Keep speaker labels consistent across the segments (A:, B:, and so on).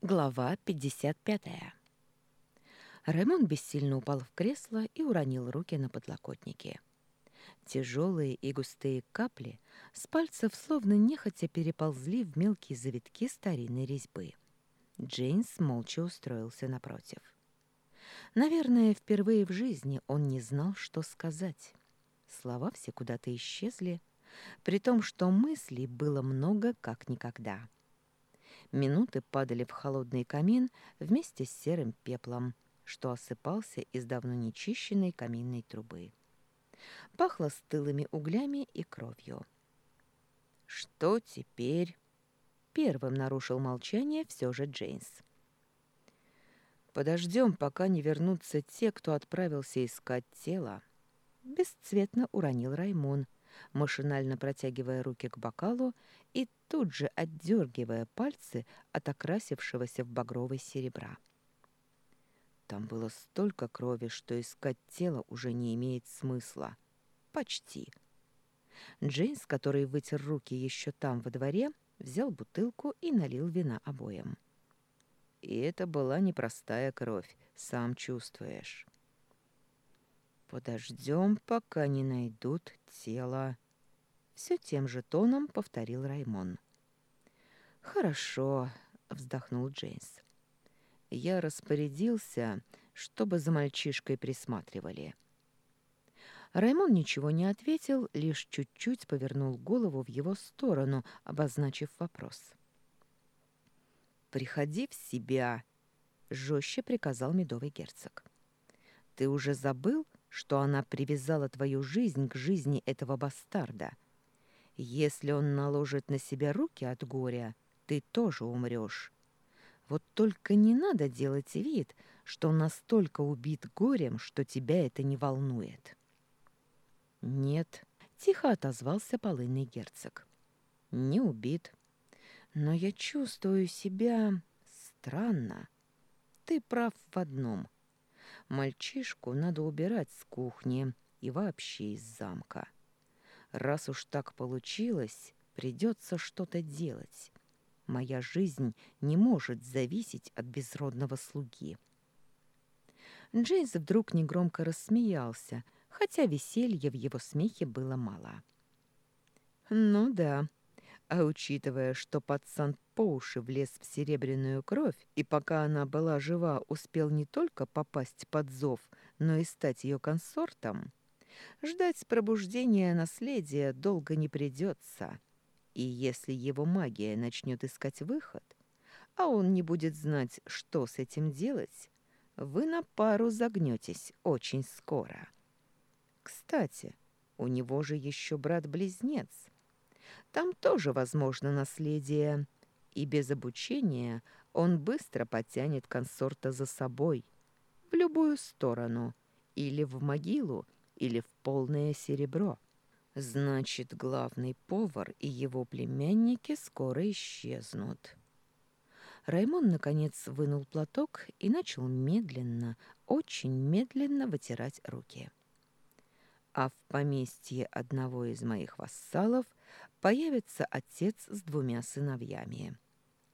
A: Глава 55. Раймон бессильно упал в кресло и уронил руки на подлокотники. Тяжелые и густые капли с пальцев словно нехотя переползли в мелкие завитки старинной резьбы. Джейнс молча устроился напротив. Наверное, впервые в жизни он не знал, что сказать. Слова все куда-то исчезли, при том, что мыслей было много, как никогда. Минуты падали в холодный камин вместе с серым пеплом, что осыпался из давно нечищенной каминной трубы. Пахло стылыми углями и кровью. «Что теперь?» Первым нарушил молчание все же Джейнс. «Подождем, пока не вернутся те, кто отправился искать тело», — бесцветно уронил Раймон, — машинально протягивая руки к бокалу и тут же отдергивая пальцы от окрасившегося в багровый серебра. Там было столько крови, что искать тело уже не имеет смысла. Почти. Джейнс, который вытер руки еще там во дворе, взял бутылку и налил вина обоим. И это была непростая кровь, сам чувствуешь. Подождем, пока не найдут тело. Все тем же тоном повторил Раймон. Хорошо, вздохнул Джеймс. Я распорядился, чтобы за мальчишкой присматривали. Раймон ничего не ответил, лишь чуть-чуть повернул голову в его сторону, обозначив вопрос. «Приходи в себя», — жестче приказал медовый герцог. «Ты уже забыл, что она привязала твою жизнь к жизни этого бастарда. Если он наложит на себя руки от горя, ты тоже умрешь. Вот только не надо делать вид, что настолько убит горем, что тебя это не волнует. Нет, тихо отозвался полынный герцог. Не убит. Но я чувствую себя странно. Ты прав в одном — Мальчишку надо убирать с кухни и вообще из замка. Раз уж так получилось, придется что-то делать. Моя жизнь не может зависеть от безродного слуги. Джеймс вдруг негромко рассмеялся, хотя веселья в его смехе было мало. «Ну да, а учитывая, что пацан по уши влез в серебряную кровь, и пока она была жива, успел не только попасть под зов, но и стать ее консортом, ждать пробуждения наследия долго не придется. И если его магия начнет искать выход, а он не будет знать, что с этим делать, вы на пару загнетесь очень скоро. Кстати, у него же еще брат-близнец — там тоже возможно наследие, и без обучения он быстро потянет консорта за собой, в любую сторону, или в могилу, или в полное серебро. Значит, главный повар и его племянники скоро исчезнут. Раймон, наконец, вынул платок и начал медленно, очень медленно вытирать руки. А в поместье одного из моих вассалов появится отец с двумя сыновьями.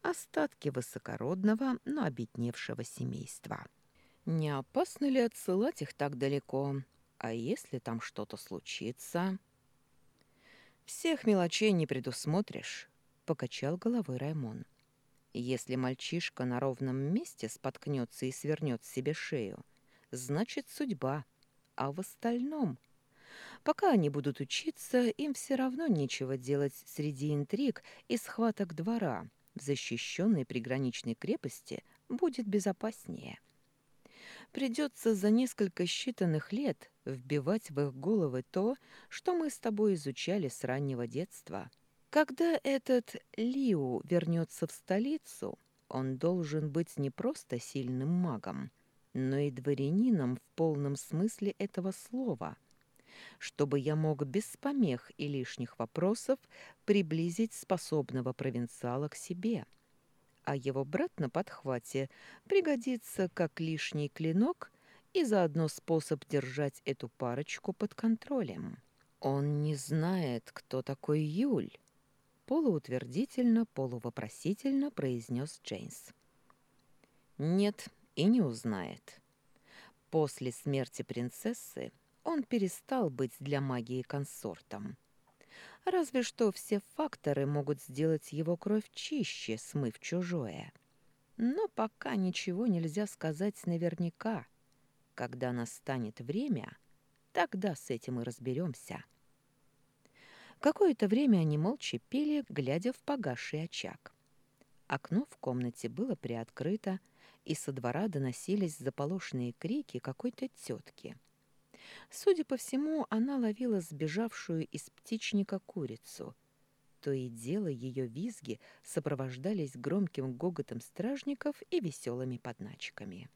A: Остатки высокородного, но обедневшего семейства. Не опасно ли отсылать их так далеко? А если там что-то случится? Всех мелочей не предусмотришь, покачал головой Раймон. Если мальчишка на ровном месте споткнется и свернет себе шею, значит судьба, а в остальном — Пока они будут учиться, им все равно нечего делать среди интриг и схваток двора. В защищенной приграничной крепости будет безопаснее. Придется за несколько считанных лет вбивать в их головы то, что мы с тобой изучали с раннего детства. Когда этот Лиу вернется в столицу, он должен быть не просто сильным магом, но и дворянином в полном смысле этого слова – чтобы я мог без помех и лишних вопросов приблизить способного провинциала к себе. А его брат на подхвате пригодится как лишний клинок и заодно способ держать эту парочку под контролем. Он не знает, кто такой Юль, полуутвердительно, полувопросительно произнес Джейнс. Нет, и не узнает. После смерти принцессы он перестал быть для магии консортом. Разве что все факторы могут сделать его кровь чище, смыв чужое. Но пока ничего нельзя сказать наверняка. Когда настанет время, тогда с этим и разберемся. Какое-то время они молча пели, глядя в погасший очаг. Окно в комнате было приоткрыто, и со двора доносились заполошенные крики какой-то тетки. Судя по всему, она ловила сбежавшую из птичника курицу. То и дело ее визги сопровождались громким гоготом стражников и веселыми подначками.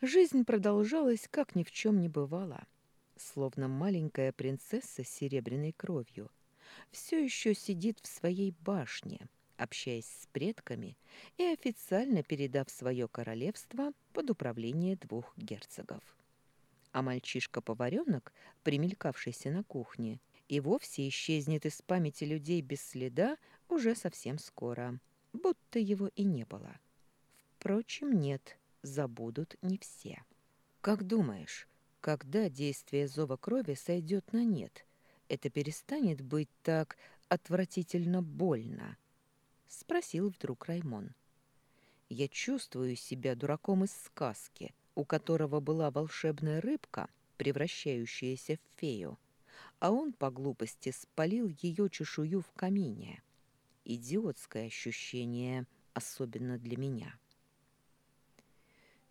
A: Жизнь продолжалась, как ни в чем не бывало, словно маленькая принцесса с серебряной кровью все еще сидит в своей башне, общаясь с предками и официально передав свое королевство под управление двух герцогов а мальчишка-поваренок, примелькавшийся на кухне, и вовсе исчезнет из памяти людей без следа уже совсем скоро, будто его и не было. Впрочем, нет, забудут не все. Как думаешь, когда действие зова крови сойдет на нет, это перестанет быть так отвратительно больно? Спросил вдруг Раймон. Я чувствую себя дураком из сказки — у которого была волшебная рыбка, превращающаяся в фею, а он по глупости спалил ее чешую в камине. Идиотское ощущение, особенно для меня.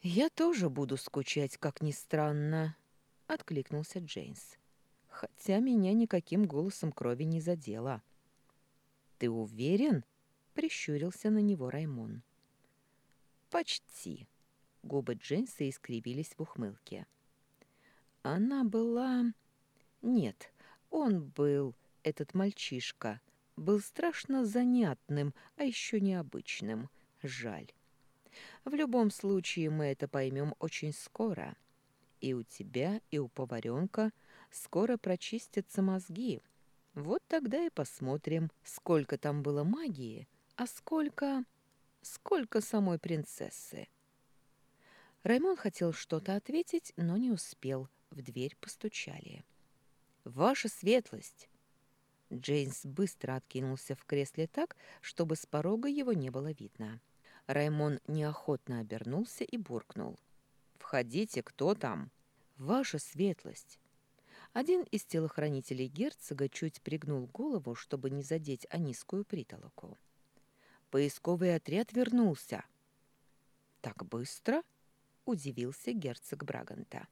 A: «Я тоже буду скучать, как ни странно», — откликнулся Джейнс, хотя меня никаким голосом крови не задело. «Ты уверен?» — прищурился на него Раймон. «Почти», Губы Джейнса искривились в ухмылке. Она была... Нет, он был, этот мальчишка, был страшно занятным, а еще необычным. Жаль. В любом случае мы это поймем очень скоро. И у тебя, и у поваренка скоро прочистятся мозги. Вот тогда и посмотрим, сколько там было магии, а сколько... сколько самой принцессы. Раймон хотел что-то ответить, но не успел. В дверь постучали. «Ваша светлость!» Джейнс быстро откинулся в кресле так, чтобы с порога его не было видно. Раймон неохотно обернулся и буркнул. «Входите, кто там?» «Ваша светлость!» Один из телохранителей герцога чуть пригнул голову, чтобы не задеть анискую притолоку. Поисковый отряд вернулся. «Так быстро?» Удивился герцог Браганта.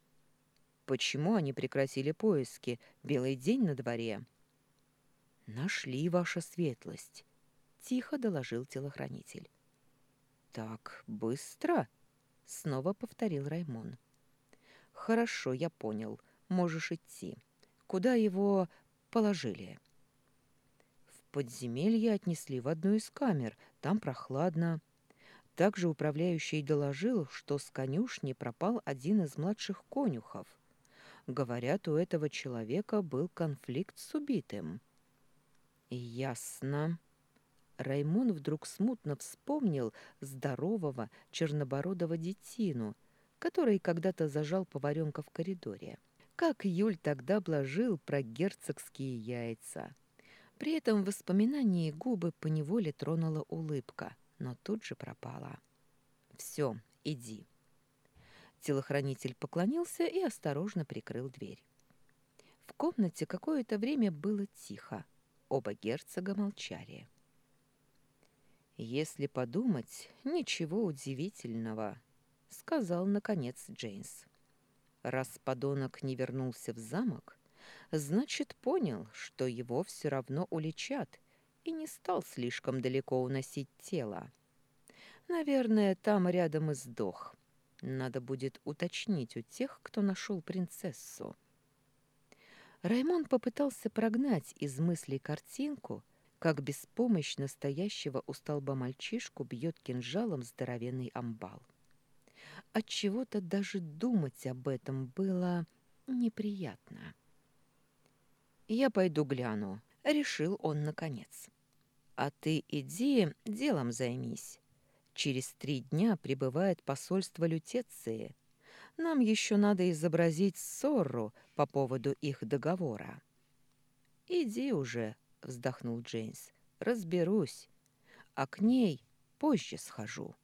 A: Почему они прекратили поиски? Белый день на дворе. Нашли ваша светлость, тихо доложил телохранитель. Так быстро? снова повторил Раймон. Хорошо, я понял. Можешь идти. Куда его положили? В подземелье отнесли в одну из камер. Там прохладно. Также управляющий доложил, что с конюшни пропал один из младших конюхов. Говорят, у этого человека был конфликт с убитым. Ясно. Раймон вдруг смутно вспомнил здорового чернобородого детину, который когда-то зажал поваренка в коридоре. Как Юль тогда блажил про герцогские яйца. При этом в воспоминании губы поневоле тронула улыбка — но тут же пропала. «Все, иди». Телохранитель поклонился и осторожно прикрыл дверь. В комнате какое-то время было тихо. Оба герцога молчали. «Если подумать, ничего удивительного», — сказал, наконец, Джейнс. «Раз подонок не вернулся в замок, значит, понял, что его все равно уличат, и не стал слишком далеко уносить тело. Наверное, там рядом и сдох. Надо будет уточнить у тех, кто нашел принцессу. Раймон попытался прогнать из мыслей картинку, как беспомощно стоящего у столба мальчишку бьет кинжалом здоровенный амбал. Отчего-то даже думать об этом было неприятно. «Я пойду гляну», — решил он наконец. «А ты иди делом займись. Через три дня прибывает посольство Лютеции. Нам еще надо изобразить ссору по поводу их договора. «Иди уже», — вздохнул Джеймс, — «разберусь, а к ней позже схожу».